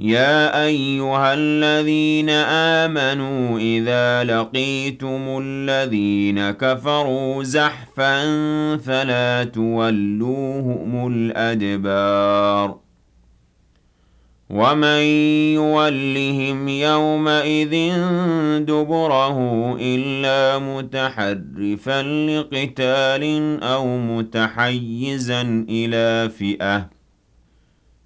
يَا أَيُّهَا الَّذِينَ آمَنُوا إِذَا لَقِيتُمُ الَّذِينَ كَفَرُوا زَحْفًا فَلَا تُوَلُّوهُمُ الْأَدْبَارَ وَمَن يُوَلِّهِمْ يَوْمَئِذٍ دُبُرَهُ إِلَّا مُتَحَرِّفًا لِّقِتَالٍ أَوْ مُتَحَيِّزًا إِلَىٰ فِئَةٍ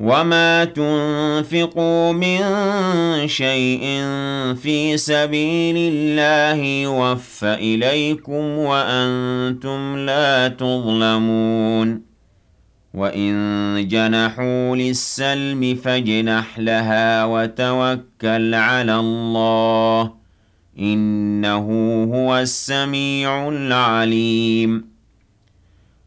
وَمَا تُنفِقُوا مِن شَيْءٍ فِي سَبِيلِ اللَّهِ يُوَفَّ إِلَيْكُمْ وَأَنتُمْ لَا تُظْلَمُونَ وَإِن جَنَحُوا لِلسَّلْمِ فَاجْنَحْ لَهَا وَتَوَكَّلْ عَلَى اللَّهِ ۚ إِنَّهُ هُوَ السَّمِيعُ الْعَلِيمُ